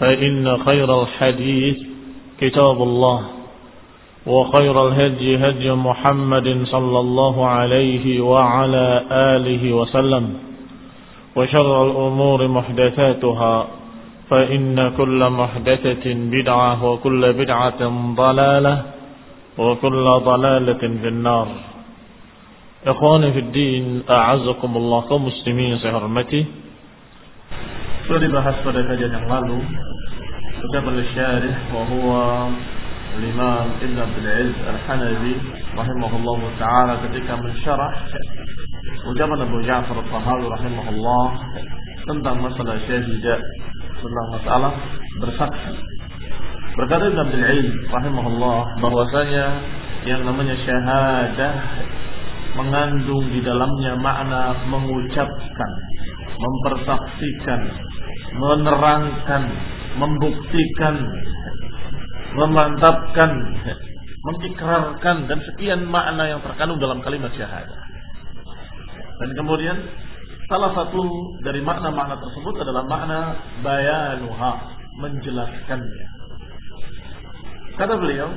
فإن خير الحديث كتاب الله وخير الهدي هدي محمد صلى الله عليه وعلى آله وسلم وشر الأمور محدثاتها فإن كل محدثة بدعة وكل بدعة ضلالة وكل ضلالة في النار. إخواني في الدين أعزكم الله كمسلمين سهرمتي sudah dibahas pada kajian yang lalu ucapan syarih wa huwa Imam Ibn Abdul Aziz Al-Hanafi rahimahullah taala ketika mensyarah ucapan Abu Ja'far Al-Tahawi rahimahullah tentang masalah syahidah tentang masalah bersaksi berkata Ibn Abdul Aziz rahimahullah bahwasanya yang namanya syahadah mengandung di dalamnya makna mengucapkan mempersaksikan menerangkan, membuktikan, memantapkan, mengikrarkan dan sekian makna yang terkandung dalam kalimat syahadah. Dan kemudian salah satu dari makna-makna tersebut adalah makna bayanuha, menjelaskannya. Kata beliau,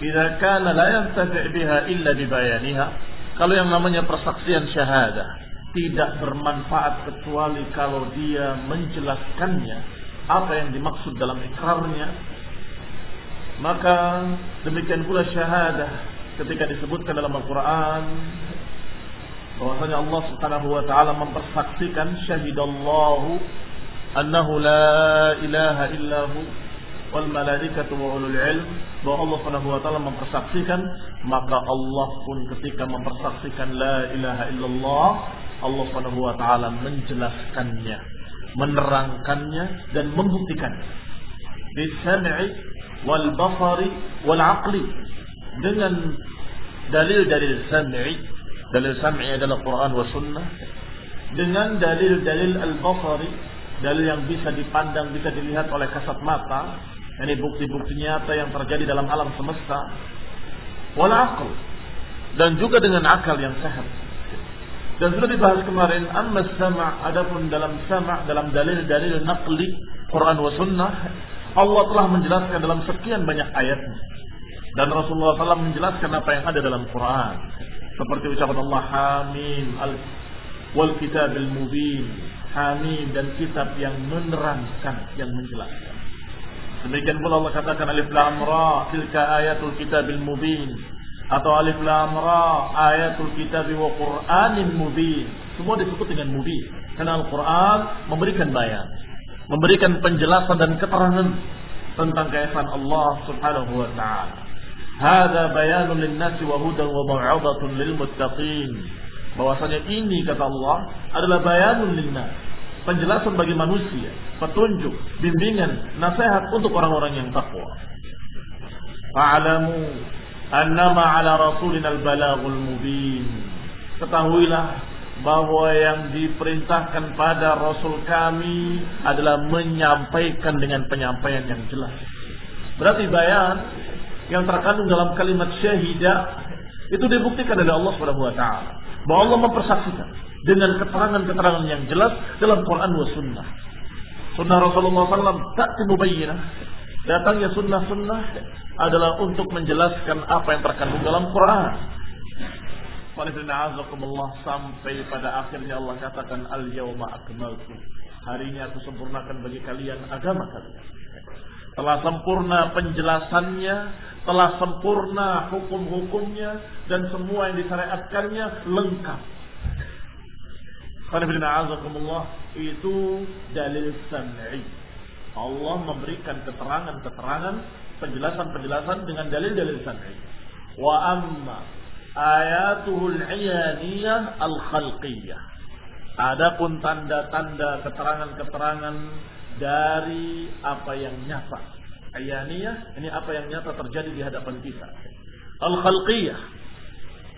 "Idza kana la yantafi' biha illa bibayaniha." Kalau yang namanya persaksian syahadah tidak bermanfaat kecuali kalau dia menjelaskannya. Apa yang dimaksud dalam ikrarnya? Maka demikian pula syahadah ketika disebutkan dalam Al-Quran bahwasanya Allah Subhanahu wa taala mempersaksikan syahidallahu annahu la ilaha illahu wal malaikatu wa ulul ilm bahwa Allah Subhanahu wa taala mempersaksikan maka Allah pun ketika mempersaksikan la ilaha illallah Allah Subhanahu wa taala menjelaskannya, menerangkannya dan membuktikannya. Bisam'i wal basari wal aqli dengan dalil-dalil sam'i, dalil sam'i adalah Quran wa sunnah dengan dalil-dalil al-basari, dalil yang bisa dipandang, bisa dilihat oleh kasat mata, ini bukti-bukti nyata yang terjadi dalam alam semesta. Wal aql dan juga dengan akal yang sehat dan sudah dibahas kemarin amma sama' adapun dalam sama' dalam dalil-dalil naqli Quran wa sunnah Allah telah menjelaskan dalam sekian banyak ayatnya dan Rasulullah SAW menjelaskan apa yang ada dalam Quran. Seperti ucapan Allah Hamim al wal kitabil mubin. Hamim dan kitab yang menerangkan yang menjelaskan. Demikian pula Allah katakan alif lam ra tilka ayatul kitabil mubin atau alif lam ra ayatul kitab wa qur'anin mubin semua disebut dengan mubin karena Al-Qur'an memberikan bayan memberikan penjelasan dan keterangan tentang keesaan Allah Subhanahu wa taala. Hada bayanun lin-nasi wa hudan wa mau'izatun lil muttaqin. Bahwasanya ini kata Allah adalah bayanun linnas. Penjelasan bagi manusia, petunjuk, bimbingan, nasihat untuk orang-orang yang takwa. Fa'alamu annama ala rasulina al-balagul mubin. Ketahuilah bahwa yang diperintahkan pada Rasul kami adalah menyampaikan dengan penyampaian yang jelas. Berarti bayan yang terkandung dalam kalimat syahidah itu dibuktikan oleh Allah Subhanahu wa taala. Bahwa Allah mempersaksikan dengan keterangan-keterangan yang jelas dalam Quran wa sunnah. Sunnah Rasulullah SAW tak mubayyinah. Datangnya sunnah-sunnah adalah untuk menjelaskan apa yang terkandung dalam Quran. sampai pada akhirnya Allah katakan al yauma akmaltu. Hari ini aku sempurnakan bagi kalian agama kalian. Telah sempurna penjelasannya, telah sempurna hukum-hukumnya dan semua yang disyariatkannya lengkap. itu dalil sam'i. Allah memberikan keterangan-keterangan, penjelasan-penjelasan dengan dalil-dalil sam'i. Wa amma ayatuhul iyaniyah al-khalqiyah. Adapun tanda-tanda keterangan-keterangan dari apa yang nyata. Ayaniyah ini apa yang nyata terjadi di hadapan kita. Al-khalqiyah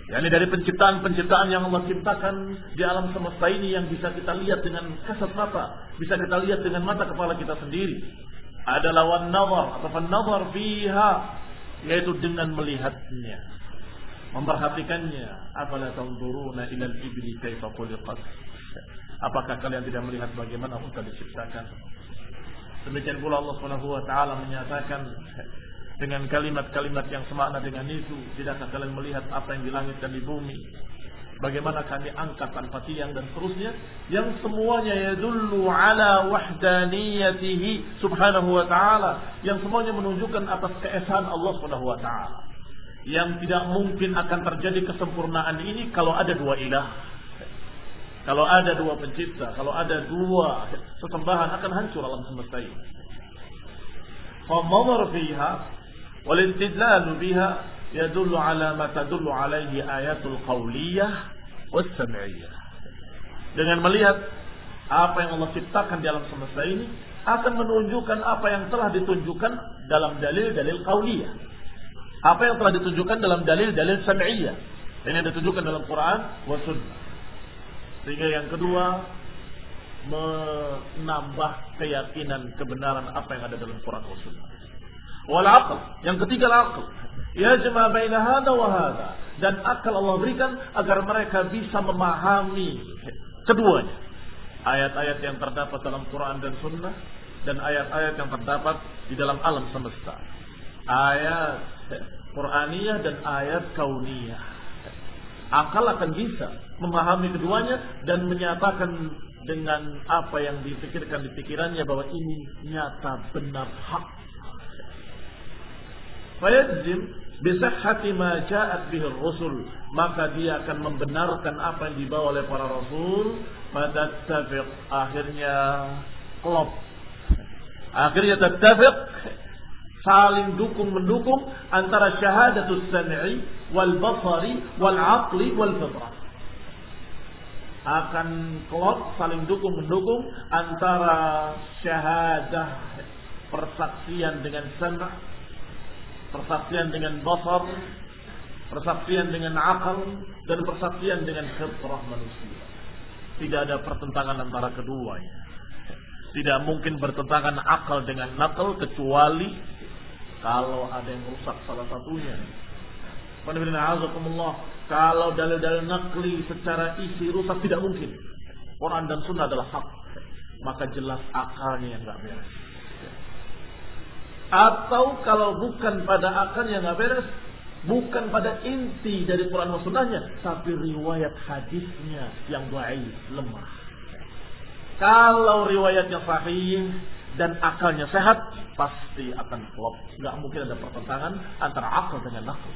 yakni dari penciptaan-penciptaan yang Allah ciptakan di alam semesta ini yang bisa kita lihat dengan kasat mata, bisa kita lihat dengan mata kepala kita sendiri. Adalah wan nazar atau nazar fiha yaitu dengan melihatnya, memperhatikannya. Afala tanzuruna ila al-ibli kaifa khuliqat? Apakah kalian tidak melihat bagaimana unta diciptakan? Demikian pula Allah Subhanahu wa taala menyatakan dengan kalimat-kalimat yang semakna dengan itu, tidakkah kalian melihat apa yang di langit dan di bumi? Bagaimana kami angkat tanpa tiang dan seterusnya yang semuanya yadullu ala wahdaniyatihi subhanahu wa ta'ala yang semuanya menunjukkan atas keesaan Allah subhanahu wa ta'ala yang tidak mungkin akan terjadi kesempurnaan ini kalau ada dua ilah kalau ada dua pencipta, kalau ada dua sesembahan akan hancur alam semesta ini. Famadhar fiha biha yadullu ala ma tadullu alaihi ayatul qawliyah was sam'iyah. Dengan melihat apa yang Allah ciptakan di alam semesta ini akan menunjukkan apa yang telah ditunjukkan dalam dalil-dalil qauliyah. Apa yang telah ditunjukkan dalam dalil-dalil sam'iyah. Ini yang ditunjukkan dalam Quran wa sunnah. Sehingga yang kedua menambah keyakinan kebenaran apa yang ada dalam Quran dan Sunnah. Wal aql, yang ketiga aql. Yajma baina hada wa hada. Dan akal Allah berikan agar mereka bisa memahami keduanya. Ayat-ayat yang terdapat dalam Quran dan Sunnah dan ayat-ayat yang terdapat di dalam alam semesta. Ayat Quraniyah dan ayat kauniyah akal akan bisa memahami keduanya dan menyatakan dengan apa yang dipikirkan di pikirannya bahwa ini nyata benar hak. Fayajzim bisahhati ma ja'at bihi rusul maka dia akan membenarkan apa yang dibawa oleh para rasul. Pada tafiq akhirnya klop. Akhirnya tattafiq. Saling dukung mendukung antara syahadatus sam'i wal basari wal aqli wal fitrah. Akan klop saling dukung mendukung antara syahadah persaksian dengan sama persaksian dengan basar persaksian dengan akal dan persaksian dengan fitrah manusia tidak ada pertentangan antara keduanya tidak mungkin bertentangan akal dengan nakal kecuali kalau ada yang rusak salah satunya. Kalau dalil-dalil nakli secara isi rusak tidak mungkin. Quran dan Sunnah adalah hak. Maka jelas akalnya yang nggak beres. Atau kalau bukan pada akalnya nggak beres, bukan pada inti dari Quran dan Sunnahnya, tapi riwayat hadisnya yang baik, lemah. Kalau riwayatnya sahih, dan akalnya sehat, pasti akan klop. Nggak mungkin ada pertentangan antara akal dengan nakal.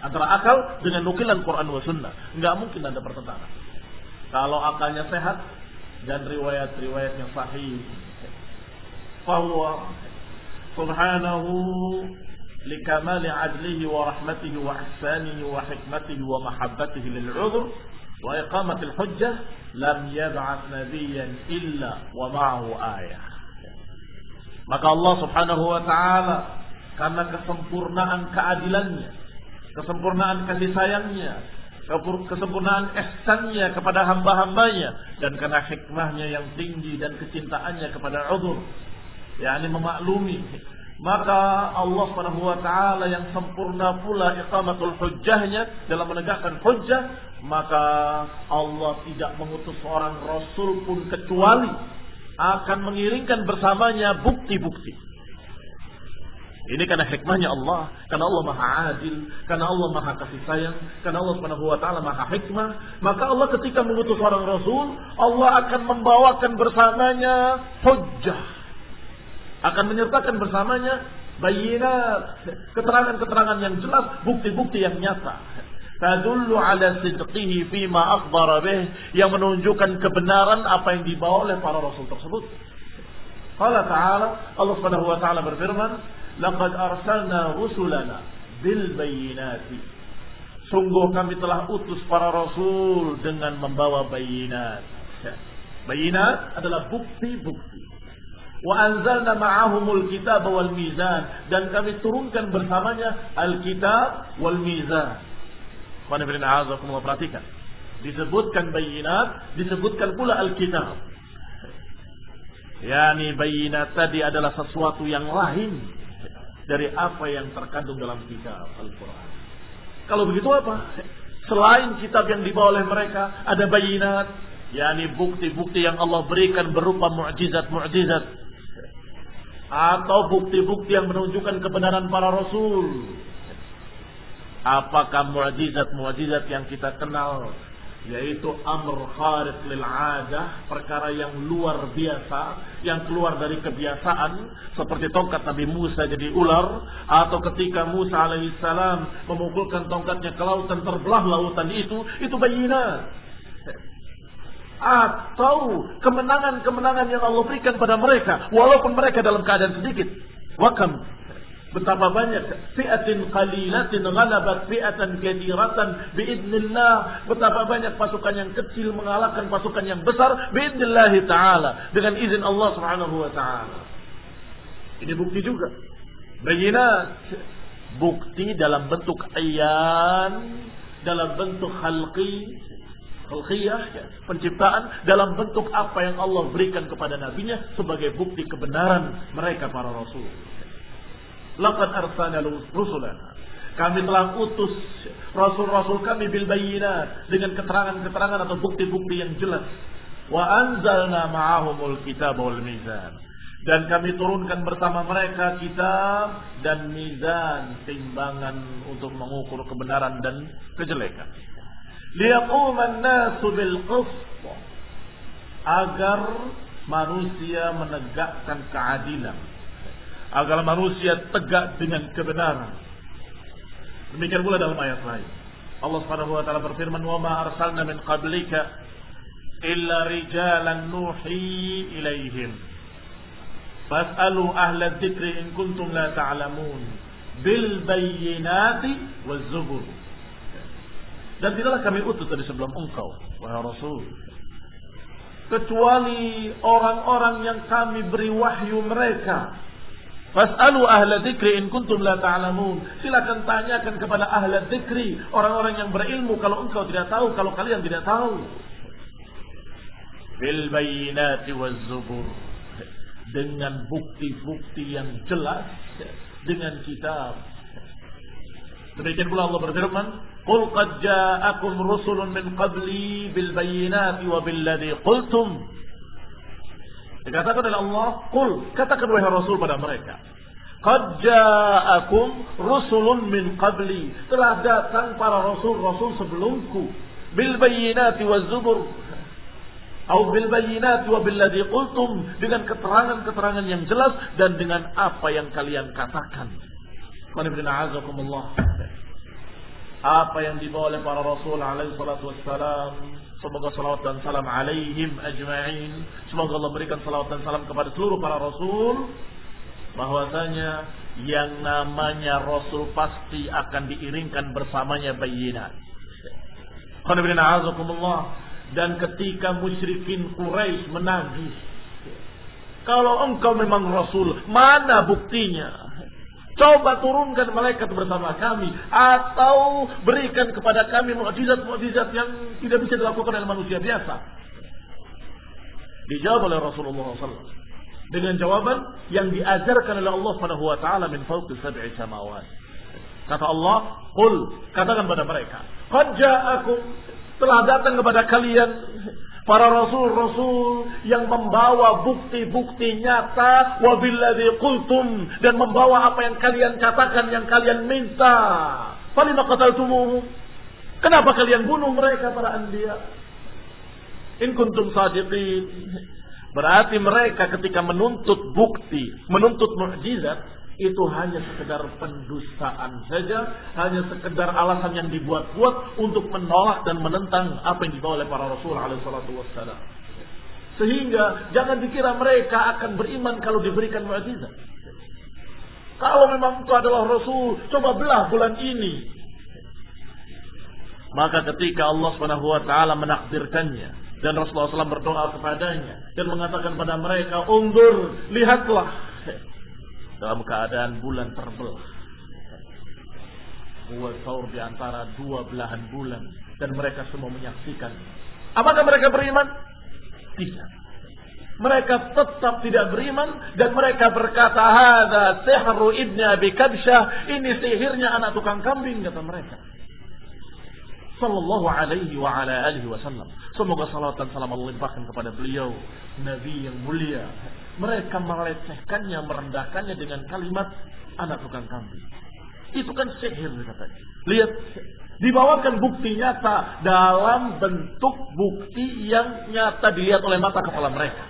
Antara akal dengan nukilan Quran wa sunnah. Nggak mungkin ada pertentangan. Kalau akalnya sehat dan riwayat-riwayat yang sahih. Fahuwa ihsanihi wa hikmatihi wa mahabbatihi lil'udhr wa iqamatil hujjah lam yab'ats nabiyyan illa wa ma'ahu ayah. Maka Allah Subhanahu wa taala karena kesempurnaan keadilannya, kesempurnaan kasih sayangnya, kesempurnaan ihsannya kepada hamba-hambanya dan karena hikmahnya yang tinggi dan kecintaannya kepada udur yakni memaklumi. Maka Allah Subhanahu wa taala yang sempurna pula iqamatul hujjahnya dalam menegakkan hujjah maka Allah tidak mengutus seorang rasul pun kecuali akan mengiringkan bersamanya bukti-bukti. Ini karena hikmahnya Allah, karena Allah maha adil, karena Allah maha kasih sayang, karena Allah subhanahu wa ta'ala maha hikmah. Maka Allah ketika mengutus seorang Rasul, Allah akan membawakan bersamanya hujjah akan menyertakan bersamanya bayinat, keterangan-keterangan yang jelas, bukti-bukti yang nyata. Tadullu ala sidqihi fima akhbara bih yang menunjukkan kebenaran apa yang dibawa oleh para rasul tersebut. Qala ta'ala Allah Subhanahu wa taala berfirman, "Laqad arsalna rusulana bil bayyinati." Sungguh kami telah utus para rasul dengan membawa bayinat. Bayinat adalah bukti-bukti Wa anzalna ma'ahumul kitab wal mizan dan kami turunkan bersamanya al-kitab wal mizan. Mana bin a'azakumullah perhatikan. Disebutkan bayinat, disebutkan pula al-kitab. Yani bayinat tadi adalah sesuatu yang lain dari apa yang terkandung dalam kitab Al-Quran. Kalau begitu apa? Selain kitab yang dibawa oleh mereka, ada bayinat, yakni bukti-bukti yang Allah berikan berupa mukjizat-mukjizat atau bukti-bukti yang menunjukkan kebenaran para rasul. Apakah mukjizat-mukjizat yang kita kenal yaitu amr kharid lil adah, perkara yang luar biasa, yang keluar dari kebiasaan seperti tongkat Nabi Musa jadi ular atau ketika Musa alaihissalam memukulkan tongkatnya ke lautan terbelah lautan itu, itu bayina atau kemenangan-kemenangan yang Allah berikan pada mereka walaupun mereka dalam keadaan sedikit. Wakam betapa banyak fi'atin qalilatin ghalabat fi'atan kathiratan biidznillah betapa banyak pasukan yang kecil mengalahkan pasukan yang besar biidznillah taala dengan izin Allah Subhanahu wa taala. Ini bukti juga. Bayinat bukti dalam bentuk ayan dalam bentuk khalqi Khalqiyah, ya, penciptaan dalam bentuk apa yang Allah berikan kepada nabinya sebagai bukti kebenaran mereka para rasul. Laqad arsalna rusulana. Kami telah utus rasul-rasul kami bil dengan keterangan-keterangan atau bukti-bukti yang jelas. Wa anzalna ma'ahumul kitab wal mizan. Dan kami turunkan bersama mereka kitab dan mizan timbangan untuk mengukur kebenaran dan kejelekan liyaquman nasu bil qist agar manusia menegakkan keadilan agar manusia tegak dengan kebenaran demikian pula dalam ayat lain Allah Subhanahu wa taala berfirman wa ma arsalna min qablika illa rijalan nuhi ilaihim fas'alu ahla dzikri in kuntum la ta'lamun bil bayyinati waz zubur dan tidaklah kami utus dari sebelum engkau, wahai Rasul. Kecuali orang-orang yang kami beri wahyu mereka. Fas'alu ahla dzikri in kuntum la ta'lamun. Silakan tanyakan kepada ahla dzikri, orang-orang yang berilmu kalau engkau tidak tahu, kalau kalian tidak tahu. Bil bayyinati. Dengan bukti-bukti yang jelas dengan kitab. Demikian pula Allah berfirman, Qul qad ja'akum rusulun min qabli bil bayyinati wa qultum. Dikatakan oleh Allah, "Qul," katakan wahai Rasul pada mereka. Qad ja'akum rusulun min qabli. Telah datang para rasul-rasul sebelumku bil bayyinati wa zubur atau bil bayyinati wa billadhi qultum dengan keterangan-keterangan yang jelas dan dengan apa yang kalian katakan. Qul inna a'azakumullah apa yang dibawa oleh para rasul alaihi salatu wassalam semoga salawat dan salam alaihim ajma'in semoga Allah berikan salawat dan salam kepada seluruh para rasul bahwasanya yang namanya rasul pasti akan diiringkan bersamanya bayinat Dan ketika musyrikin Quraisy menagih. Kalau engkau memang Rasul, mana buktinya? Coba turunkan malaikat bersama kami atau berikan kepada kami mukjizat-mukjizat yang tidak bisa dilakukan oleh manusia biasa. Dijawab oleh Rasulullah SAW dengan jawaban yang diajarkan oleh Allah Subhanahu wa taala min fawqi sab'i samawat. Kata Allah, "Qul," katakan kepada mereka, "Qad ja'akum telah datang kepada kalian para rasul-rasul yang membawa bukti-bukti nyata wabilladzi qultum dan membawa apa yang kalian katakan yang kalian minta. Falima qataltumuhum? Kenapa kalian bunuh mereka para anbiya? In kuntum sadiqin. Berarti mereka ketika menuntut bukti, menuntut mukjizat, itu hanya sekedar pendustaan saja, hanya sekedar alasan yang dibuat-buat untuk menolak dan menentang apa yang dibawa oleh para rasul alaihi wassalam. Sehingga jangan dikira mereka akan beriman kalau diberikan mukjizat. Kalau memang itu adalah rasul, coba belah bulan ini. Maka ketika Allah Subhanahu wa taala menakdirkannya dan Rasulullah SAW berdoa kepadanya dan mengatakan pada mereka, "Undur, lihatlah dalam keadaan bulan terbelah. Dua saur di antara dua belahan bulan dan mereka semua menyaksikan. Apakah mereka beriman? Tidak. Mereka tetap tidak beriman dan mereka berkata, "Hada sihru ibni Abi Kabsyah." Ini sihirnya anak tukang kambing kata mereka. Sallallahu alaihi wa ala alihi wasallam. Semoga salat dan salam Allah limpahkan kepada beliau, nabi yang mulia, mereka melecehkannya, merendahkannya dengan kalimat anak tukang kambing. Itu kan sihir katanya. Lihat, dibawakan bukti nyata dalam bentuk bukti yang nyata dilihat oleh mata kepala mereka.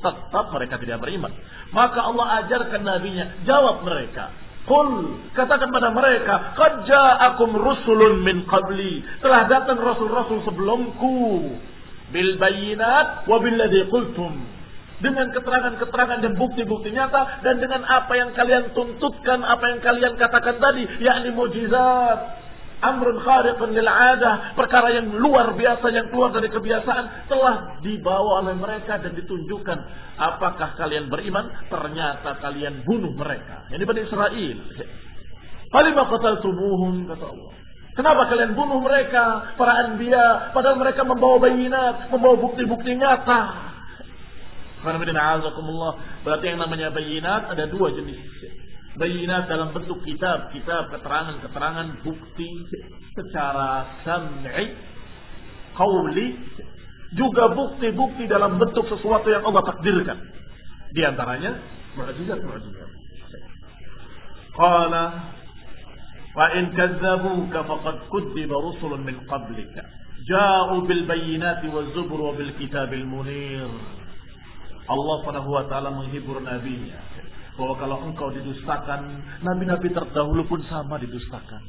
Tetap mereka tidak beriman. Maka Allah ajarkan nabinya, jawab mereka. Kul, katakan pada mereka, Qad ja'akum rusulun min qabli. Telah datang rasul-rasul sebelumku. Bil bayinat wa billadhi qultum dengan keterangan-keterangan dan bukti-bukti nyata dan dengan apa yang kalian tuntutkan, apa yang kalian katakan tadi, yakni mujizat. Amrun khariqun lil adah, perkara yang luar biasa yang keluar dari kebiasaan telah dibawa oleh mereka dan ditunjukkan. Apakah kalian beriman? Ternyata kalian bunuh mereka. Ini pada Israel. Falima qataltumuhum kata Allah. Kenapa kalian bunuh mereka, para anbiya, padahal mereka membawa bayinat, membawa bukti-bukti nyata. Berarti yang namanya bayinat ada dua jenis. Bayinat dalam bentuk kitab, kitab keterangan-keterangan bukti secara sam'i, qawli, juga bukti-bukti dalam bentuk sesuatu yang Allah takdirkan. Di antaranya mukjizat-mukjizat. Qala fa in kazzabuka faqad kudziba rusulun min qablika ja'u bil bayyinati waz zubur wa bil kitabil munir. Allah Subhanahu wa taala menghibur nabinya bahwa kalau engkau didustakan, nabi-nabi terdahulu pun sama didustakan.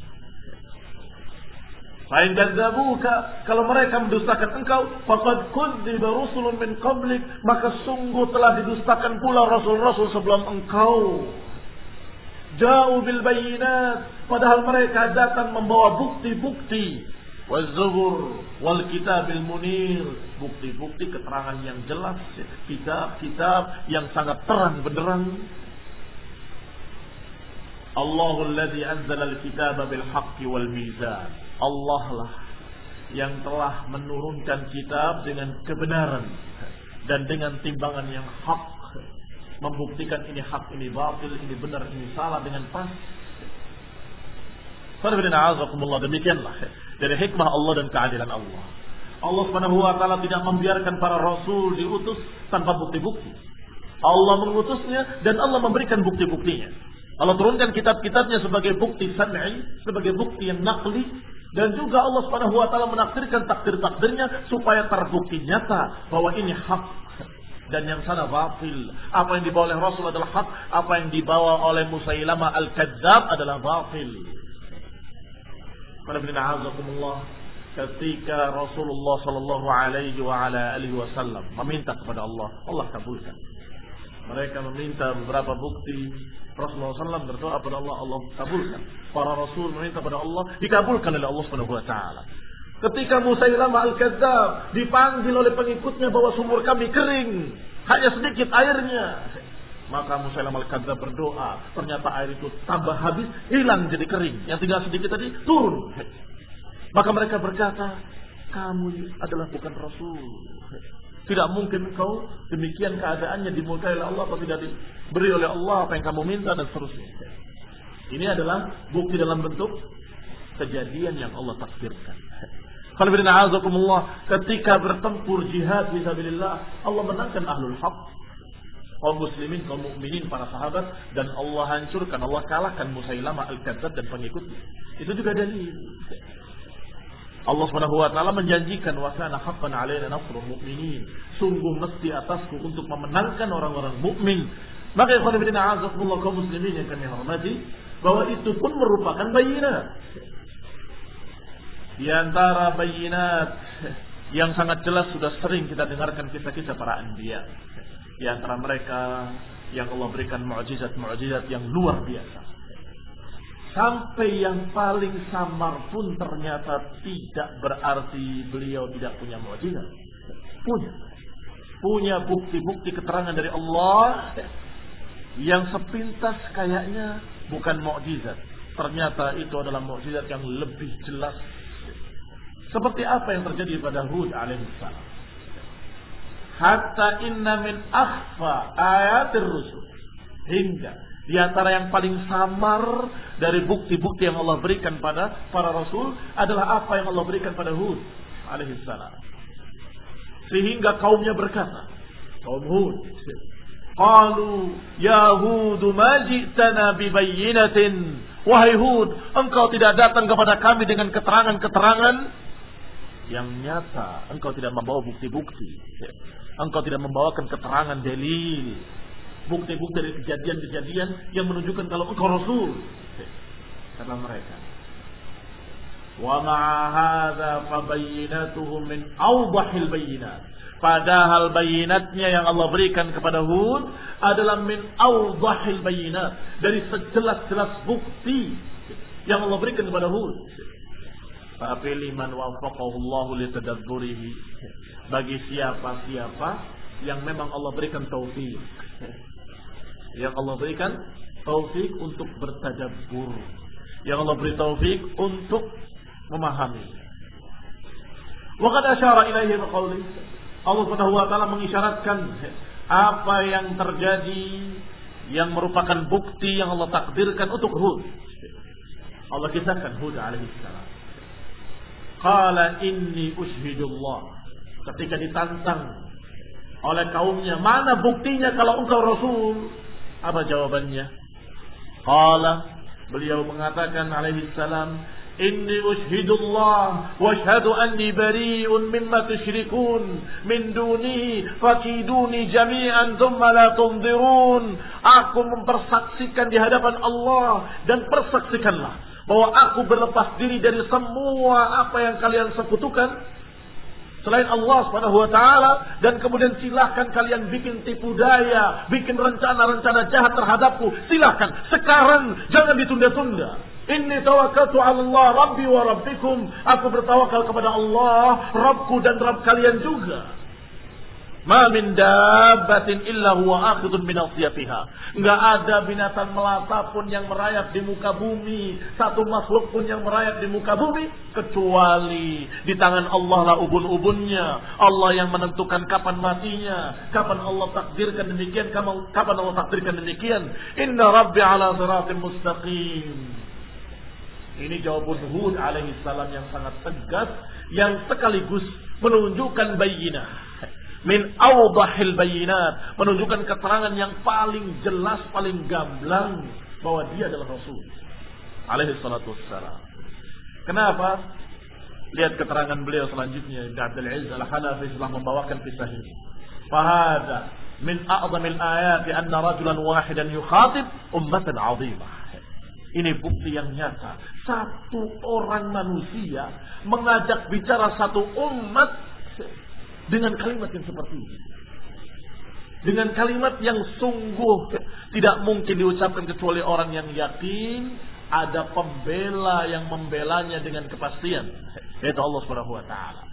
Fa'in kadzabuka kalau mereka mendustakan engkau, faqad kudziba rusulun min qablik, maka sungguh telah didustakan pula rasul-rasul sebelum engkau. Jauh bil bayinat, padahal mereka datang membawa bukti-bukti Wazubur wal kitabil munir. Bukti-bukti keterangan yang jelas. Kitab-kitab yang sangat terang benderang. Allahul al-kitaba bil haqqi wal mizan. Allah lah yang telah menurunkan kitab dengan kebenaran dan dengan timbangan yang hak membuktikan ini hak ini batil ini benar ini salah dengan pas demikianlah dari hikmah Allah dan keadilan Allah. Allah Subhanahu wa tidak membiarkan para rasul diutus tanpa bukti-bukti. Allah mengutusnya dan Allah memberikan bukti-buktinya. Allah turunkan kitab-kitabnya sebagai bukti sam'i, sebagai bukti yang nakli dan juga Allah Subhanahu wa taala menakdirkan takdir-takdirnya supaya terbukti nyata bahwa ini hak dan yang sana batil. Apa yang dibawa oleh Rasul adalah hak, apa yang dibawa oleh Musailama al-Kadzab adalah batil ketika Rasulullah Shallallahu Alaihi Wasallam meminta kepada Allah, Allah kabulkan. Mereka meminta beberapa bukti. Rasulullah SAW berdoa kepada Allah, Allah kabulkan. Para Rasul meminta kepada Allah, dikabulkan oleh Allah Subhanahu Wa Taala. Ketika Musailamah Al-Kadzab dipanggil oleh pengikutnya bahwa sumur kami kering, hanya sedikit airnya. Maka Musailamah Al-Kadzab berdoa, ternyata air itu tambah habis, hilang jadi kering. Yang tinggal sedikit tadi turun. Maka mereka berkata, kamu adalah bukan Rasul. Tidak mungkin kau demikian keadaannya dimulai oleh Allah atau tidak diberi oleh Allah apa yang kamu minta dan seterusnya. Ini adalah bukti dalam bentuk kejadian yang Allah takdirkan. Ketika bertempur jihad fisabilillah, Allah menangkan ahlul haq. Kaum muslimin, kaum mukminin, para sahabat dan Allah hancurkan, Allah kalahkan Musailamah al-Kadzab dan pengikutnya. Itu juga dalil. Allah Subhanahu wa taala menjanjikan wa kana haqqan 'alaina nasrul mu'minin. Sungguh mesti atasku untuk memenangkan orang-orang mukmin. Maka ikhwan fillah a'azakumullah kaum muslimin yang kami hormati, bahwa itu pun merupakan bayinat. Di antara bayinat yang sangat jelas sudah sering kita dengarkan kisah-kisah para anbiya. Di antara mereka yang Allah berikan mukjizat-mukjizat yang luar biasa. Sampai yang paling samar pun ternyata tidak berarti beliau tidak punya mukjizat. Punya. Punya bukti-bukti keterangan dari Allah yang sepintas kayaknya bukan mukjizat. Ternyata itu adalah mukjizat yang lebih jelas seperti apa yang terjadi pada Hud alaihissalam. Hatta inna min akhfa ayatir rusul. Hingga di antara yang paling samar dari bukti-bukti yang Allah berikan pada para rasul adalah apa yang Allah berikan pada Hud alaihissalam. Sehingga kaumnya berkata, kaum Hud, Qalu ya Hud ma ji'tana bibayyinatin. Wahai Hud, engkau tidak datang kepada kami dengan keterangan-keterangan yang nyata. Engkau tidak membawa bukti-bukti. Engkau tidak membawakan keterangan dalil. Bukti-bukti dari kejadian-kejadian yang menunjukkan kalau engkau Rasul. Kata mereka. Wa ma'ahadha fabayyinatuhu min awdahil bayinat. Padahal bayinatnya yang Allah berikan kepada Hud adalah min awdahil bayinat. Dari sejelas-jelas bukti yang Allah berikan kepada Hud. Tapi liman wafaqahullahu litadabburihi. Bagi siapa-siapa yang memang Allah berikan taufik. Yang Allah berikan taufik untuk bertadabbur. Yang Allah beri taufik untuk memahami. Asyara. Allah Subhanahu wa taala mengisyaratkan apa yang terjadi yang merupakan bukti yang Allah takdirkan untuk Hud. Allah kisahkan Hud alaihi salam. Qala inni ushhidullah. Ketika ditantang oleh kaumnya, mana buktinya kalau engkau rasul? Apa jawabannya? Qala beliau mengatakan alaihi salam, Inni ushhidullah wa ashhadu anni bari'un mimma tusyrikun min duni fakiduni jami'an thumma la tunzirun. Aku mempersaksikan di hadapan Allah dan persaksikanlah bahwa aku berlepas diri dari semua apa yang kalian sekutukan selain Allah Subhanahu wa taala dan kemudian silahkan kalian bikin tipu daya, bikin rencana-rencana jahat terhadapku. Silahkan sekarang jangan ditunda-tunda. Inni tawakkaltu 'ala Allah Rabbi wa Rabbikum. Aku bertawakal kepada Allah, Rabbku dan Rabb kalian juga. Ma min dabbatin illa huwa akhidun min Enggak ada binatang melata pun yang merayap di muka bumi, satu makhluk pun yang merayap di muka bumi kecuali di tangan Allah lah ubun-ubunnya. Allah yang menentukan kapan matinya, kapan Allah takdirkan demikian, kapan Allah takdirkan demikian. Inna rabbi ala siratim mustaqim. Ini jawaban Hud alaihi salam yang sangat tegas yang sekaligus menunjukkan bayinah min awdahil bayinat menunjukkan keterangan yang paling jelas paling gamblang bahwa dia adalah rasul. Alaihi salatu wassalam. Kenapa? Lihat keterangan beliau selanjutnya Ibn Abdul Aziz Al-Hanafi setelah membawakan kisah ini. Fahada min a'zamil ayat anna rajulan wahidan yukhatib ummatan 'azimah. Ini bukti yang nyata. Satu orang manusia mengajak bicara satu umat dengan kalimat yang seperti ini. Dengan kalimat yang sungguh tidak mungkin diucapkan kecuali orang yang yakin, ada pembela yang membelanya dengan kepastian yaitu Allah Subhanahu wa taala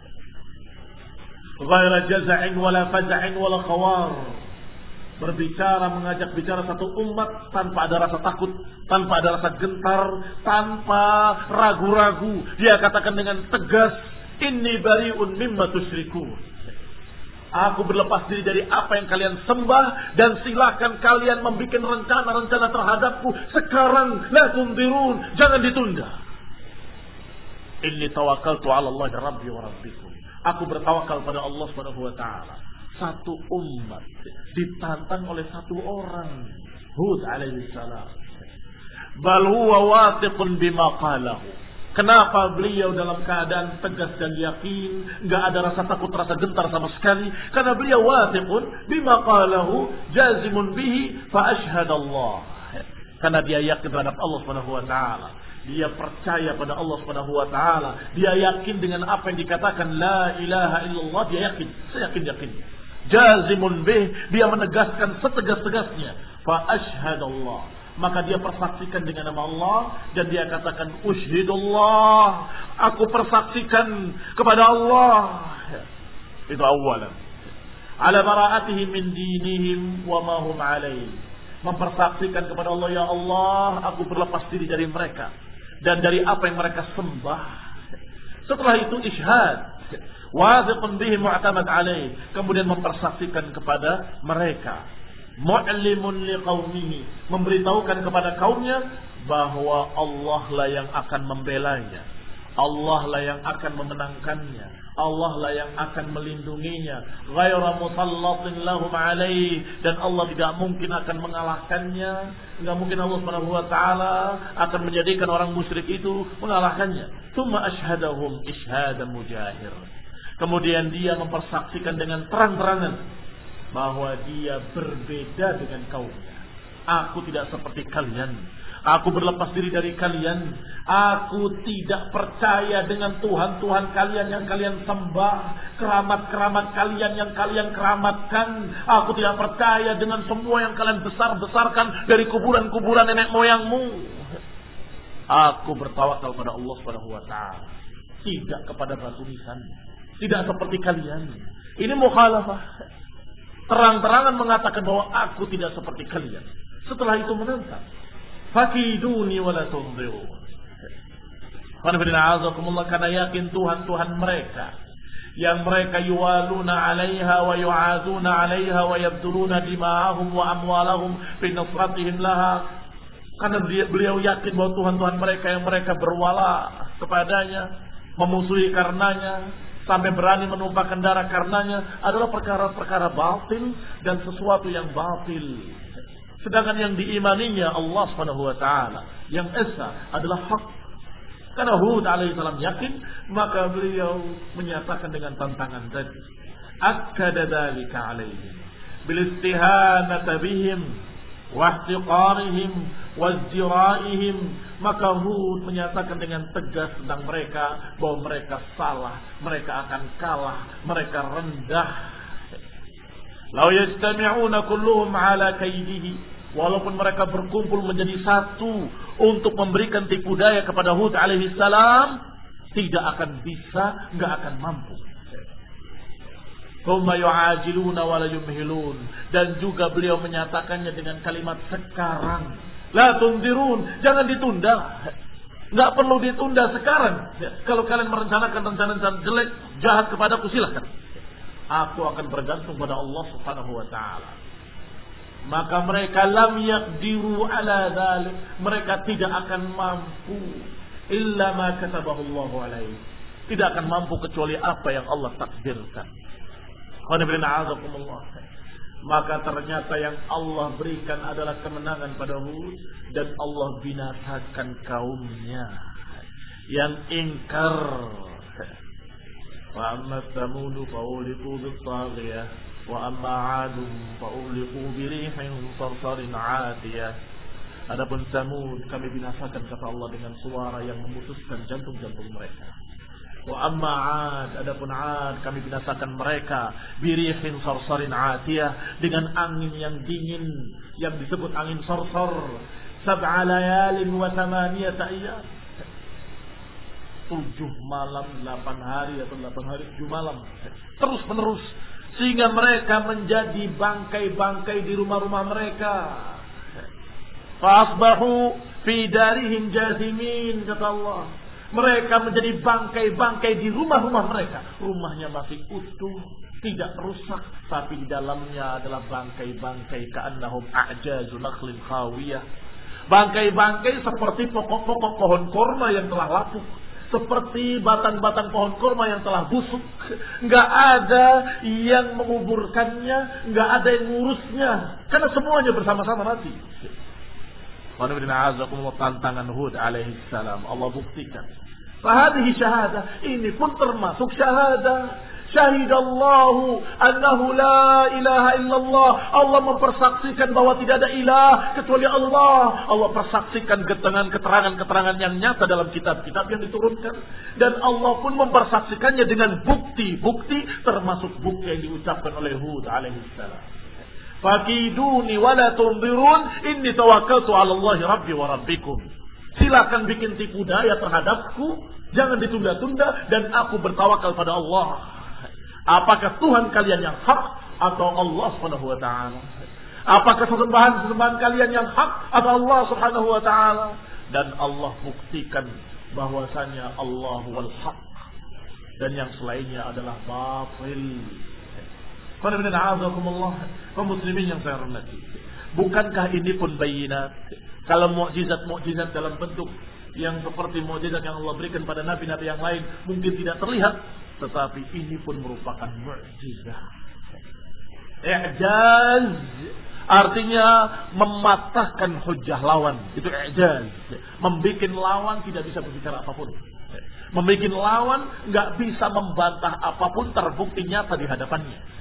ghaira jaza'in wala faza'in wala khawar berbicara mengajak bicara satu umat tanpa ada rasa takut, tanpa ada rasa gentar, tanpa ragu-ragu. Dia katakan dengan tegas, "Inni bariun mimma tusyriku." Aku berlepas diri dari apa yang kalian sembah dan silakan kalian membuat rencana-rencana terhadapku sekarang. La tundirun, jangan ditunda. Inni tawakkaltu 'ala Allah Rabbi wa Rabbikum. Aku bertawakal pada Allah Subhanahu wa taala. Satu umat ditantang oleh satu orang. Hud alaihi salam. Bal huwa wathiqun bima qalahu. Kenapa beliau dalam keadaan tegas dan yakin, nggak ada rasa takut, rasa gentar sama sekali? Karena beliau wathiqun bima qalahu jazimun bihi fa Allah. Karena dia yakin terhadap Allah Subhanahu wa taala. Dia percaya pada Allah Subhanahu wa taala. Dia yakin dengan apa yang dikatakan la ilaha illallah, dia yakin. Saya yakin yakin. Jazimun bih, dia menegaskan setegas-tegasnya. Fa Allah. Maka dia persaksikan dengan nama Allah dan dia katakan ushidullah. Aku persaksikan kepada Allah. Itu awalan. Ala bara'atihim min dinihim wa ma hum alaih. Mempersaksikan kepada Allah, ya Allah, aku berlepas diri dari mereka dan dari apa yang mereka sembah. Setelah itu ishad. Waziqun bihi mu'tamad alaih. Kemudian mempersaksikan kepada mereka. Mu'limun liqawmihi. Memberitahukan kepada kaumnya bahwa Allah lah yang akan membelanya. Allah lah yang akan memenangkannya. Allah lah yang akan melindunginya. Ghaira musallatin lahum alaih. Dan Allah tidak mungkin akan mengalahkannya. Tidak mungkin Allah subhanahu wa ta'ala akan menjadikan orang musyrik itu mengalahkannya. Tumma ashadahum ishada mujahir. Kemudian dia mempersaksikan dengan terang-terangan. Bahwa dia berbeda dengan kaumnya. Aku tidak seperti kalian Aku berlepas diri dari kalian. Aku tidak percaya dengan Tuhan-Tuhan kalian yang kalian sembah. Keramat-keramat kalian yang kalian keramatkan. Aku tidak percaya dengan semua yang kalian besar-besarkan dari kuburan-kuburan nenek moyangmu. Aku bertawakal pada Allah Subhanahu wa taala. Tidak kepada batu nisan. Tidak seperti kalian. Ini mukhalafah. Terang-terangan mengatakan bahwa aku tidak seperti kalian. Setelah itu menentang. Fakiduni wala tunziru. Karena yakin Tuhan-Tuhan mereka yang mereka yuwaluna 'alaiha wa yu'aduna 'alaiha wa yabduluna dima'ahum wa amwalahum fi nusratihim laha karena beliau yakin bahwa Tuhan-Tuhan mereka yang mereka berwala kepadanya memusuhi karenanya sampai berani menumpahkan darah karenanya adalah perkara-perkara batil dan sesuatu yang batil Sedangkan yang diimaninya Allah Subhanahu wa taala, yang esa adalah hak. Karena Hud alaihissalam yakin, maka beliau menyatakan dengan tantangan tadi. Akkada dzalika alaihim bil bihim wa ihtiqarihim wa maka Hud menyatakan dengan tegas tentang mereka bahwa mereka salah, mereka akan kalah, mereka rendah Lau yastami'una kulluhum ala kaidihi. Walaupun mereka berkumpul menjadi satu untuk memberikan tipu daya kepada Hud alaihi salam, tidak akan bisa, nggak akan mampu. Yu'ajiluna wa yumhilun. Dan juga beliau menyatakannya dengan kalimat sekarang. La tundirun, jangan ditunda. Nggak perlu ditunda sekarang. Kalau kalian merencanakan rencana-rencana jelek, jahat kepadaku silahkan aku akan bergantung pada Allah Subhanahu wa taala. Maka mereka lam yaqdiru ala dhalik. Mereka tidak akan mampu illa ma katabahu Allah alaihi. Tidak akan mampu kecuali apa yang Allah takdirkan. Maka ternyata yang Allah berikan adalah kemenangan pada Hud dan Allah binasakan kaumnya yang ingkar. Wa amma Thamud fauliqu bis-saghiyah wa amma 'ad fauliqu bi-rihin sarsarin 'atiyah. Adapun Thamud kami binasakan kata Allah dengan suara yang memutuskan jantung-jantung mereka. Wa amma 'ad adapun 'ad kami binasakan mereka birihin sarsarin atiyah dengan angin yang dingin yang disebut angin sarsar sab'a layalin wa thamaniyata ayyam. Tujuh malam, delapan hari atau delapan hari, tujuh malam. Terus menerus. Sehingga mereka menjadi bangkai-bangkai di rumah-rumah mereka. Fasbahu fi darihim jazimin kata Allah. Mereka menjadi bangkai-bangkai di rumah-rumah mereka. Rumahnya masih utuh, tidak rusak, tapi di dalamnya adalah bangkai-bangkai ka'annahum a'jazu nakhlin khawiyah. Bangkai-bangkai seperti pokok-pokok pohon korma yang telah lapuk. Seperti batang-batang pohon korma yang telah busuk. Nggak ada yang menguburkannya, nggak ada yang ngurusnya. Karena semuanya bersama-sama mati. Tantangan Hud alaihi salam. Allah buktikan. Fahadihi syahadah. Ini pun termasuk syahadah. Syahidallahu annahu la ilaha illallah. Allah mempersaksikan bahwa tidak ada ilah kecuali Allah. Allah persaksikan keterangan-keterangan yang nyata dalam kitab-kitab yang diturunkan. Dan Allah pun mempersaksikannya dengan bukti-bukti termasuk bukti yang diucapkan oleh Hud alaihi salam. Fakiduni wala tunzirun inni tawakkaltu 'ala Allah rabbi wa rabbikum. Silakan bikin tipu daya terhadapku, jangan ditunda-tunda dan aku bertawakal pada Allah. Apakah Tuhan kalian yang hak atau Allah Subhanahu wa taala? Apakah sesembahan-sesembahan kalian yang hak atau Allah Subhanahu wa taala? Dan Allah buktikan bahwasanya Allah wal haq dan yang selainnya adalah batil. Kaum muslimin yang saya hormati. Bukankah ini pun bayinat? Kalau mukjizat-mukjizat dalam bentuk yang seperti mukjizat yang Allah berikan pada nabi-nabi yang lain mungkin tidak terlihat, tetapi ini pun merupakan mukjizat. I'jaz artinya mematahkan hujah lawan. Itu i'jaz. Membikin lawan tidak bisa berbicara apa pun. Membikin lawan nggak bisa membantah apa pun terbukti nyata di hadapannya.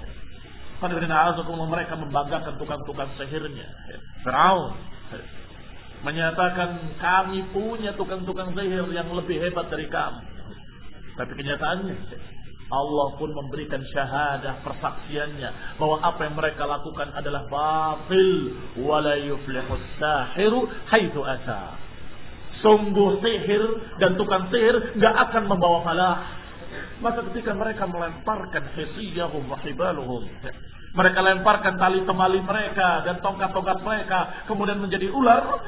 Mereka membanggakan tukang-tukang sihirnya. Fir'aun menyatakan kami punya tukang-tukang sihir yang lebih hebat dari kamu. Tapi kenyataannya Allah pun memberikan syahadah persaksiannya bahwa apa yang mereka lakukan adalah batil wala yuflihus sahiru haitsu. Sungguh sihir dan tukang sihir nggak akan membawa falah maka ketika mereka melemparkan hisiyahum wa hibaluhum. Mereka lemparkan tali temali mereka dan tongkat-tongkat mereka. Kemudian menjadi ular.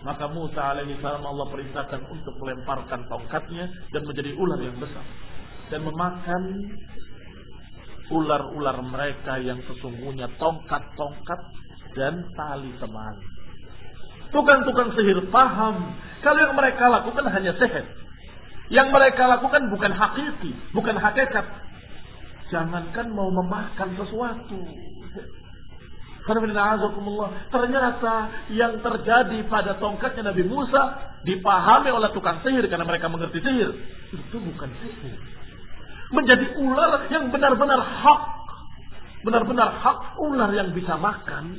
Maka Musa alaihi salam Allah perintahkan untuk melemparkan tongkatnya dan menjadi ular yang besar. Dan memakan ular-ular mereka yang sesungguhnya tongkat-tongkat dan tali temali. Tukang-tukang sihir paham. Kalau yang mereka lakukan hanya sihir. Yang mereka lakukan bukan hakiki, bukan hakikat. Jangankan mau memakan sesuatu. Ternyata yang terjadi pada tongkatnya Nabi Musa dipahami oleh tukang sihir karena mereka mengerti sihir. Itu bukan sihir. Menjadi ular yang benar-benar hak. Benar-benar hak ular yang bisa makan.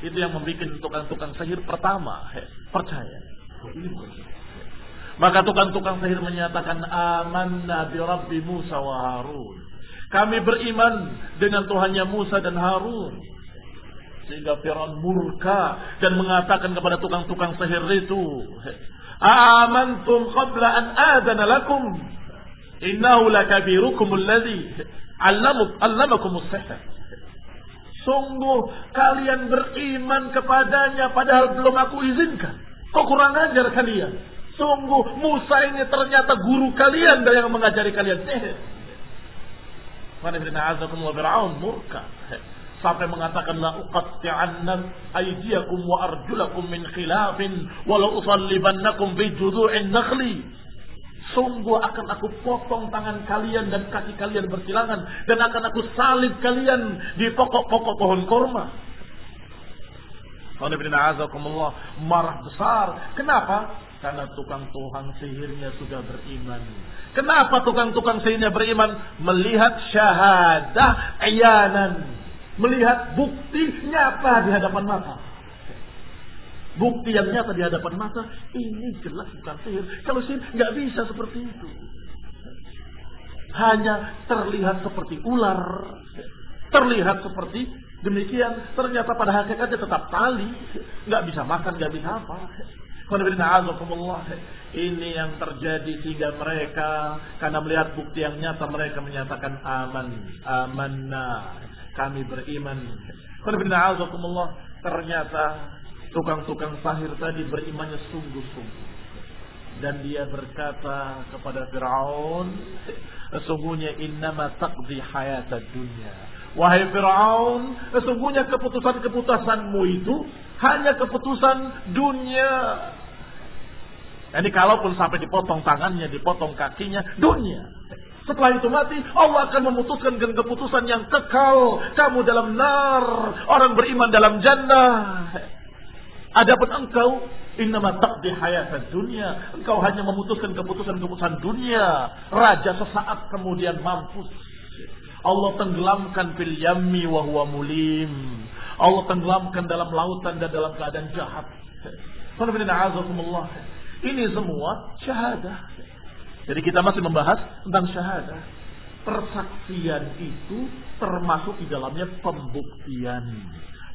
Itu yang membuat tukang-tukang sihir pertama percaya. Ini bukan sihir. Maka tukang-tukang sihir menyatakan aman Nabi rabbi Musa wa Harun. Kami beriman dengan Tuhannya Musa dan Harun. Sehingga Fir'aun murka dan mengatakan kepada tukang-tukang sihir itu, Amantum qabla an adana lakum. Innahu lakabirukum alladhi allamakum sihr. Sungguh kalian beriman kepadanya padahal belum aku izinkan. Kok kurang ajar kalian? Sungguh Musa ini ternyata guru kalian dan yang mengajari kalian sihir. Fir'aun murka. Sampai mengatakan la uqatti'anna aydiyakum wa arjulakum min khilafin wa la usallibannakum bi judu'in nakhli. Sungguh akan aku potong tangan kalian dan kaki kalian bersilangan dan akan aku salib kalian di pokok-pokok pohon korma. Marah besar. Kenapa? Karena tukang-tukang sihirnya sudah beriman. Kenapa tukang-tukang sihirnya beriman? Melihat syahadah ayanan. Melihat bukti nyata di hadapan mata. Bukti yang nyata di hadapan mata. Ini jelas bukan sihir. Kalau sihir nggak bisa seperti itu. Hanya terlihat seperti ular. Terlihat seperti demikian, ternyata pada hakikatnya tetap tali, nggak bisa makan, nggak bisa apa. Ini yang terjadi sehingga mereka karena melihat bukti yang nyata mereka menyatakan aman, amanna, kami beriman. Ternyata tukang-tukang sahir tadi berimannya sungguh-sungguh. Dan dia berkata kepada Fir'aun, sesungguhnya innama taqdi hayata dunia. Wahai Fir'aun, sesungguhnya keputusan-keputusanmu itu hanya keputusan dunia. Jadi kalaupun sampai dipotong tangannya, dipotong kakinya, dunia. Setelah itu mati, Allah akan memutuskan dengan keputusan yang kekal. Kamu dalam nar, orang beriman dalam jannah. Adapun engkau, innama taqdi hayat dunia. Engkau hanya memutuskan keputusan-keputusan dunia. Raja sesaat kemudian mampus. Allah tenggelamkan fil yammi wa huwa mulim. Allah tenggelamkan dalam lautan dan dalam keadaan jahat. Ini semua syahadah. Jadi kita masih membahas tentang syahadah. Persaksian itu termasuk di dalamnya pembuktian.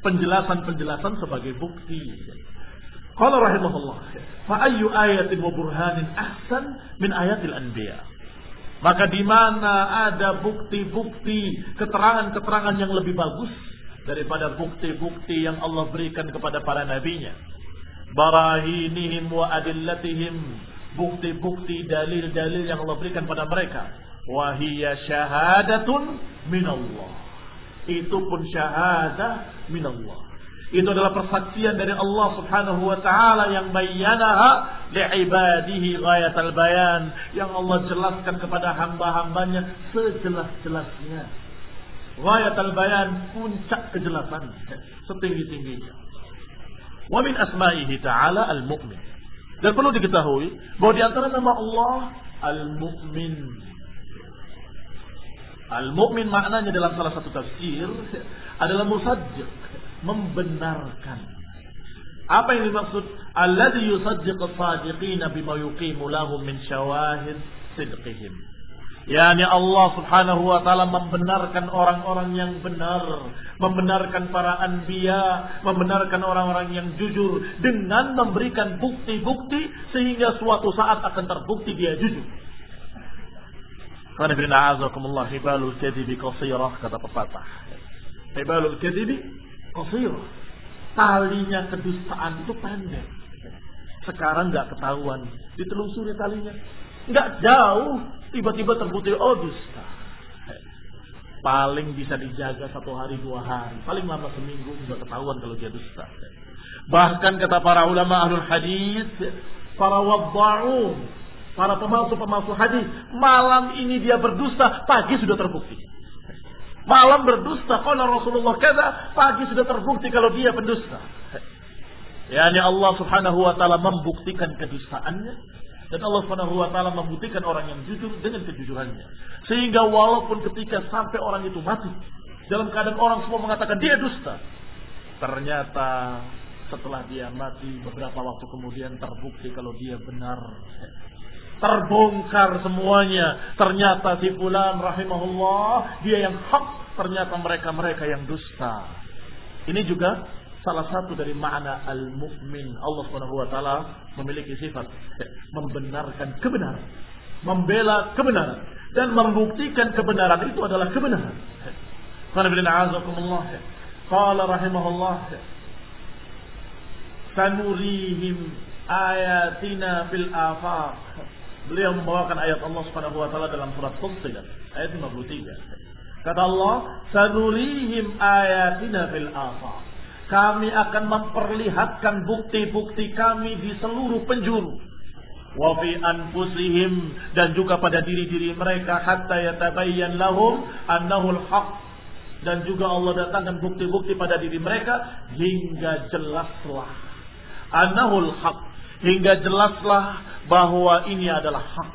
Penjelasan-penjelasan sebagai bukti. Qala rahimahullah, fa ayyu ayatin wa burhanin ahsan min ayatil anbiya. Maka di mana ada bukti-bukti, keterangan-keterangan yang lebih bagus daripada bukti-bukti yang Allah berikan kepada para nabinya. Barahinihim wa adillatihim. Bukti-bukti dalil-dalil yang Allah berikan pada mereka. Wahiyya syahadatun minallah. Itu pun syahadah minallah. Itu adalah persaksian dari Allah Subhanahu wa taala yang bayyanaha li'ibadihi ghayatal bayan yang Allah jelaskan kepada hamba-hambanya sejelas-jelasnya. Ghayatal bayan puncak kejelasan setinggi-tingginya. Wa min asma'ihi ta'ala al-mu'min. Dan perlu diketahui bahwa di antara nama Allah al-mu'min. Al-mu'min maknanya dalam salah satu tafsir adalah musaddiq membenarkan. Apa yang dimaksud? Alladhi yusaddiqu as-sadiqina bima yuqimu lahum min syawahid sidqihim. Yani Allah subhanahu wa ta'ala membenarkan orang-orang yang benar. Membenarkan para anbiya. Membenarkan orang-orang yang jujur. Dengan memberikan bukti-bukti. Sehingga suatu saat akan terbukti dia jujur. Karena bin a'azakumullah hibalul kadibi qasirah. Kata pepatah. Hibalul kadibi Kafir. Talinya kedustaan itu pendek. Sekarang nggak ketahuan. Ditelusuri talinya. Nggak jauh. Tiba-tiba terbukti oh dusta. Paling bisa dijaga satu hari dua hari. Paling lama seminggu nggak ketahuan kalau dia dusta. Bahkan kata para ulama ahlul hadis, para wabba'un, para pemalsu-pemalsu hadis, malam ini dia berdusta, pagi sudah terbukti. Malam berdusta. Kalau Rasulullah kata, pagi sudah terbukti kalau dia pendusta. Yani Allah subhanahu wa ta'ala membuktikan kedustaannya. Dan Allah subhanahu wa ta'ala membuktikan orang yang jujur dengan kejujurannya. Sehingga walaupun ketika sampai orang itu mati. Dalam keadaan orang semua mengatakan dia dusta. Ternyata setelah dia mati beberapa waktu kemudian terbukti kalau dia benar terbongkar semuanya. Ternyata si fulan rahimahullah, dia yang hak, ternyata mereka-mereka yang dusta. Ini juga salah satu dari makna al-mu'min. Allah Subhanahu wa taala memiliki sifat membenarkan kebenaran, membela kebenaran dan membuktikan kebenaran itu adalah kebenaran. Qala rahimahullah sanurihim ayatina fil afaq Beliau membawakan ayat Allah Subhanahu wa taala dalam surat Fussilat ayat 53. Kata Allah, "Sanurihim ayatina fil afaq." Kami akan memperlihatkan bukti-bukti kami di seluruh penjuru. Wa fi anfusihim dan juga pada diri-diri mereka hatta yatabayyan lahum annahu al-haq dan juga Allah datangkan bukti-bukti pada diri mereka hingga jelaslah annahul haq hingga jelaslah bahwa ini adalah hak.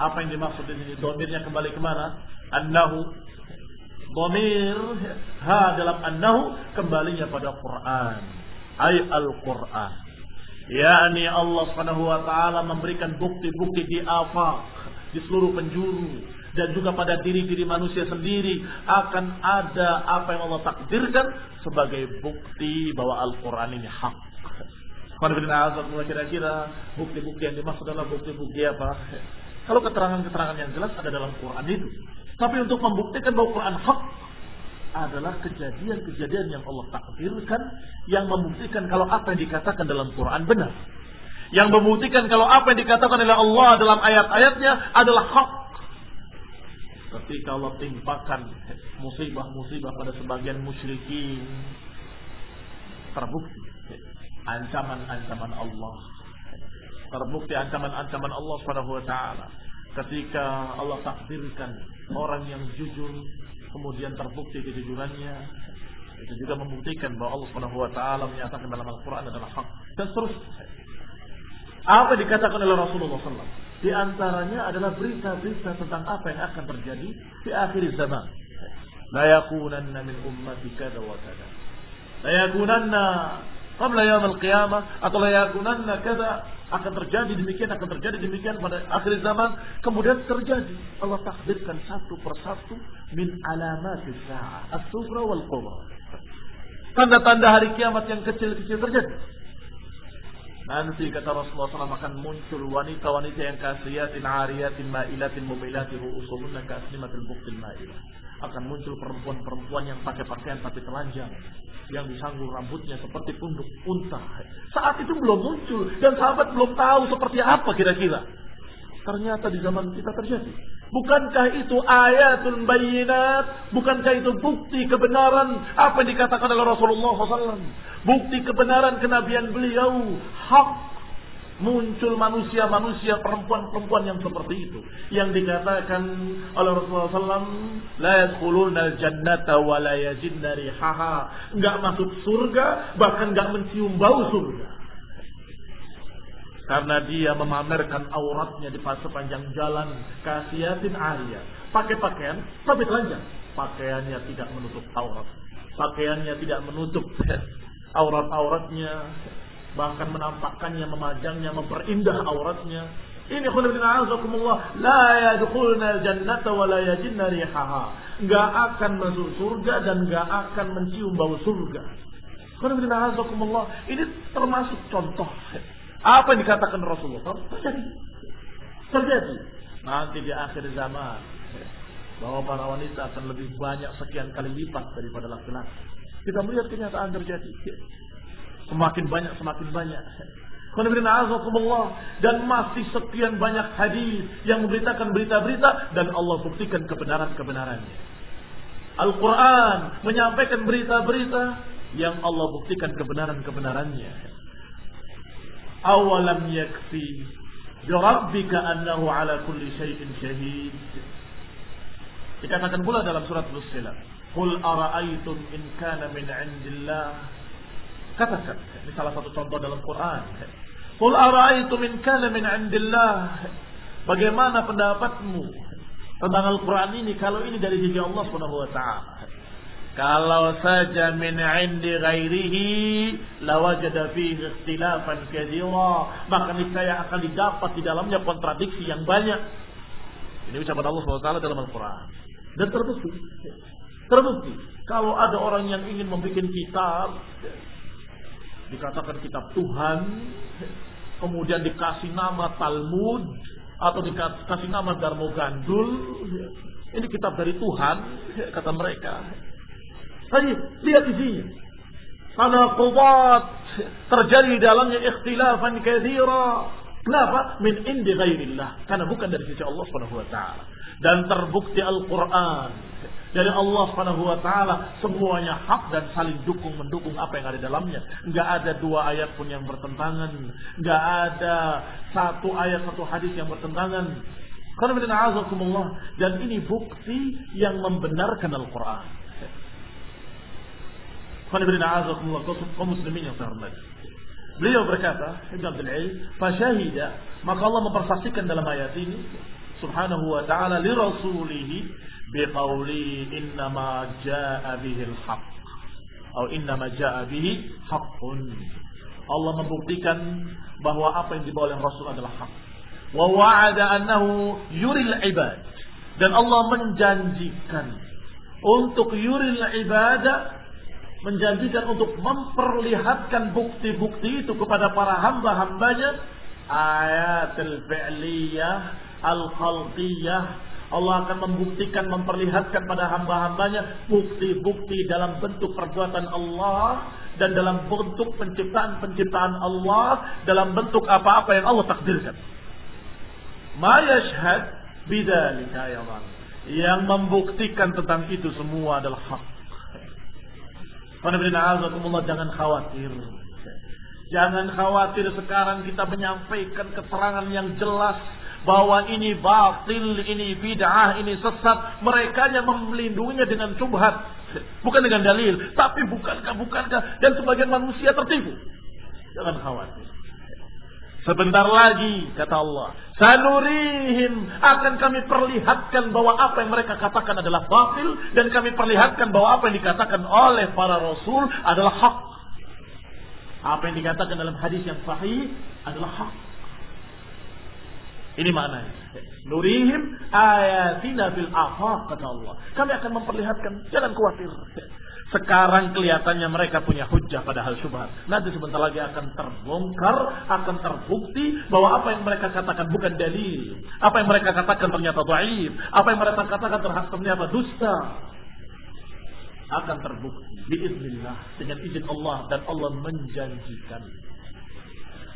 Apa yang dimaksud di sini? Domirnya kembali ke mana? Annahu. Domir ha dalam annahu kembalinya pada Quran. Ay al-Quran. yakni Allah Subhanahu wa taala memberikan bukti-bukti di afaq, di seluruh penjuru dan juga pada diri-diri manusia sendiri akan ada apa yang Allah takdirkan sebagai bukti bahwa Al-Quran ini hak. kira-kira bukti-bukti yang dimaksud adalah bukti-bukti apa? Kalau keterangan-keterangan yang jelas ada dalam Quran itu. Tapi untuk membuktikan bahwa Quran hak adalah kejadian-kejadian yang Allah takdirkan yang membuktikan kalau apa yang dikatakan dalam Quran benar. Yang membuktikan kalau apa yang dikatakan oleh Allah dalam ayat-ayatnya adalah hak. Ketika Allah timpakan musibah-musibah pada sebagian musyrikin terbukti ancaman-ancaman Allah. Terbukti ancaman-ancaman Allah Subhanahu wa taala ketika Allah takdirkan orang yang jujur kemudian terbukti kejujurannya itu juga membuktikan bahwa Allah Subhanahu wa taala menyatakan dalam Al-Qur'an adalah hak dan seterusnya. Apa dikatakan oleh Rasulullah SAW? Di antaranya adalah berita-berita tentang apa yang akan terjadi di akhir zaman. La yakunanna min ummati kada wa qabla yaum al-qiyamah atau la yakunanna kada? Akan terjadi demikian akan terjadi demikian pada akhir zaman. Kemudian terjadi. Allah takdirkan satu persatu min alamat sa'ah as-sughra wal kubra tanda-tanda hari kiamat yang kecil-kecil terjadi. Nanti kata Rasulullah SAW akan muncul wanita-wanita yang kasiyatin, ariyatin, ma'ilatin, mumilatin, ru'usuhunna kasnimatil buktil ma'ilah. Akan muncul perempuan-perempuan yang pakai pakaian tapi telanjang. Yang disanggul rambutnya seperti punduk unta. Saat itu belum muncul. Dan sahabat belum tahu seperti apa kira-kira. Ternyata di zaman kita terjadi. Bukankah itu ayatul bayinat? Bukankah itu bukti kebenaran apa yang dikatakan oleh Rasulullah SAW? Bukti kebenaran kenabian beliau. Hak muncul manusia-manusia perempuan-perempuan yang seperti itu yang dikatakan oleh Rasulullah SAW la yadkhuluna jannata wa la yajidna rihaha enggak masuk surga bahkan enggak mencium bau surga karena dia memamerkan auratnya di sepanjang jalan kasiatin Arya. Pakai pakaian tapi telanjang. Pakaiannya tidak menutup aurat. Pakaiannya tidak menutup aurat-auratnya. Bahkan menampakkannya, memajangnya, memperindah auratnya. Ini khulibina azakumullah. La yadkhulna jannata wa la yajinna rihaha. Gak akan masuk surga dan gak akan mencium bau surga. Khulibina azakumullah. Ini termasuk contoh apa yang dikatakan Rasulullah terjadi. Terjadi. Nanti di akhir zaman bahwa para wanita akan lebih banyak sekian kali lipat daripada laki-laki. Kita melihat kenyataan terjadi. Semakin banyak, semakin banyak. Dan masih sekian banyak hadis yang memberitakan berita-berita dan Allah buktikan kebenaran-kebenarannya. Al-Quran menyampaikan berita-berita yang Allah buktikan kebenaran-kebenarannya awalam yakfi birabbika annahu ala kulli syai'in syahid dikatakan pula dalam surat Fussilat Qul ara'aytum in kana min 'indillah katakan ini salah satu contoh dalam Quran Qul ara'aytum in kana min 'indillah bagaimana pendapatmu tentang Al-Quran ini kalau ini dari sisi Allah Subhanahu wa taala kalau saja min indi ghairihi lawajada fihi ikhtilafan katsira, maka niscaya akan didapat di dalamnya kontradiksi yang banyak. Ini ucapan Allah SWT dalam Al-Quran. Dan terbukti. Terbukti. Kalau ada orang yang ingin membuat kitab, dikatakan kitab Tuhan, kemudian dikasih nama Talmud, atau dikasih nama Darmo Gandul, ini kitab dari Tuhan, kata mereka. Tadi lihat isinya. Tanaqudat terjadi di dalamnya ikhtilafan katsira. Kenapa? Min indi ghairillah. Karena bukan dari sisi Allah Subhanahu wa taala. Dan terbukti Al-Qur'an dari Allah Subhanahu wa taala semuanya hak dan saling dukung mendukung apa yang ada dalamnya. Enggak ada dua ayat pun yang bertentangan, enggak ada satu ayat satu hadis yang bertentangan. Dan ini bukti yang membenarkan Al-Quran kaum muslimin yang terhormat. Beliau berkata, Ibn Abdul Aziz, "Fashahida", maka Allah mempersaksikan dalam ayat ini subhanahu wa ta'ala li rasulihi biqauli innama jaa bihi al-haq atau innama jaa bihi haqqun. Allah membuktikan bahwa apa yang dibawa oleh Rasul adalah hak. Wa wa'ada annahu yuril ibad Dan Allah menjanjikan untuk yuril ibadah menjanjikan untuk memperlihatkan bukti-bukti itu kepada para hamba-hambanya ayat al-fi'liyah al-khalqiyah Allah akan membuktikan, memperlihatkan pada hamba-hambanya bukti-bukti dalam bentuk perbuatan Allah dan dalam bentuk penciptaan-penciptaan Allah dalam bentuk apa-apa yang Allah takdirkan. Ma yashhad bidzalika ya Yang membuktikan tentang itu semua adalah hak. Jangan khawatir. Jangan khawatir sekarang kita menyampaikan keterangan yang jelas bahwa ini batil, ini bid'ah, ini sesat. Mereka yang melindunginya dengan subhat. Bukan dengan dalil. Tapi bukankah, bukankah. Dan sebagian manusia tertipu. Jangan khawatir. Sebentar lagi, kata Allah. Sanurihim akan kami perlihatkan bahwa apa yang mereka katakan adalah batil. Dan kami perlihatkan bahwa apa yang dikatakan oleh para rasul adalah hak. Apa yang dikatakan dalam hadis yang sahih adalah hak. Ini maknanya. Nurihim ayatina fil afaq kata Allah. Kami akan memperlihatkan, jangan khawatir. Sekarang kelihatannya mereka punya hujah pada hal syubhat. Nanti sebentar lagi akan terbongkar, akan terbukti bahwa apa yang mereka katakan bukan dalil. Apa yang mereka katakan ternyata dhaif. Apa yang mereka katakan ternyata dusta. Akan terbukti biiznillah dengan izin Allah dan Allah menjanjikan.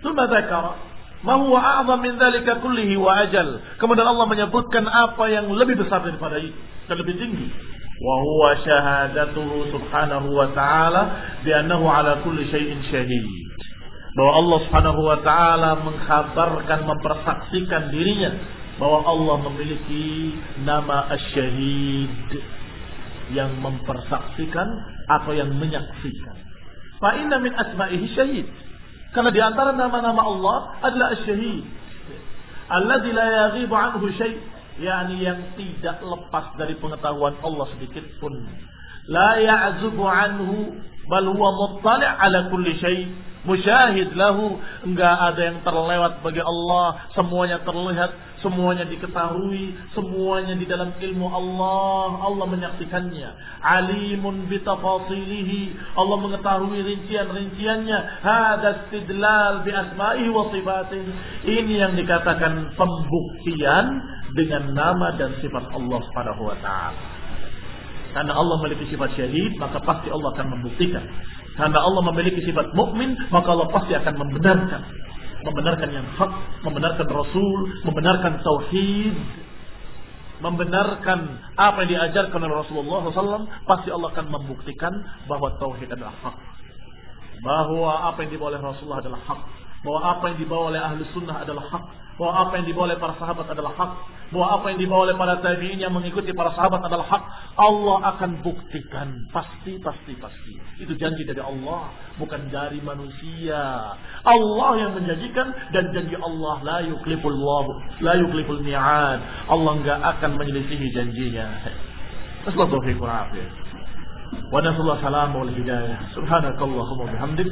Tsumma dzakara ma huwa a'zam min dzalika kullihi wa ajal. Kemudian Allah menyebutkan apa yang lebih besar daripada itu dan lebih tinggi وهو شهادته سبحانه وتعالى بأنه على كل شيء شهيد bahwa Allah Subhanahu wa taala mengkhabarkan mempersaksikan dirinya bahwa Allah memiliki nama Asy-Syahid yang mempersaksikan atau yang menyaksikan. Fa inna min asma'ihi syahid. Karena di antara nama-nama Allah adalah Asy-Syahid. Alladzi la yaghibu anhu syai' yakni yang tidak lepas dari pengetahuan Allah sedikit pun. La ya'zubu anhu bal huwa muttali' ala kulli syai' musyahid lahu. Enggak ada yang terlewat bagi Allah. Semuanya terlihat semuanya diketahui semuanya di dalam ilmu Allah. Allah menyaksikannya. Alimun bitafasilihi Allah mengetahui rincian-rinciannya. Hada istidlal bi asma'ihi wa sifatih ini yang dikatakan pembuktian dengan nama dan sifat Allah Subhanahu wa taala. Karena Allah memiliki sifat syahid, maka pasti Allah akan membuktikan. Karena Allah memiliki sifat mukmin, maka Allah pasti akan membenarkan. Membenarkan yang hak, membenarkan Rasul, membenarkan tauhid, membenarkan apa yang diajarkan oleh Rasulullah SAW, pasti Allah akan membuktikan bahwa tauhid adalah hak. Bahwa apa yang dibawa oleh Rasulullah adalah hak Bahwa apa yang dibawa oleh ahli sunnah adalah hak bahwa apa yang dibawa oleh para sahabat adalah hak, bahwa apa yang dibawa oleh para tabi'in yang mengikuti para sahabat adalah hak, Allah akan buktikan pasti pasti pasti. Itu janji dari Allah, bukan dari manusia. Allah yang menjanjikan dan janji Allah la yukliful Allah, la yukliful mi'ad. Allah enggak akan menyelisihi janjinya. Assalamualaikum warahmatullahi wabarakatuh. ونسأل الله السلامة والهداية سبحانك اللهم وبحمدك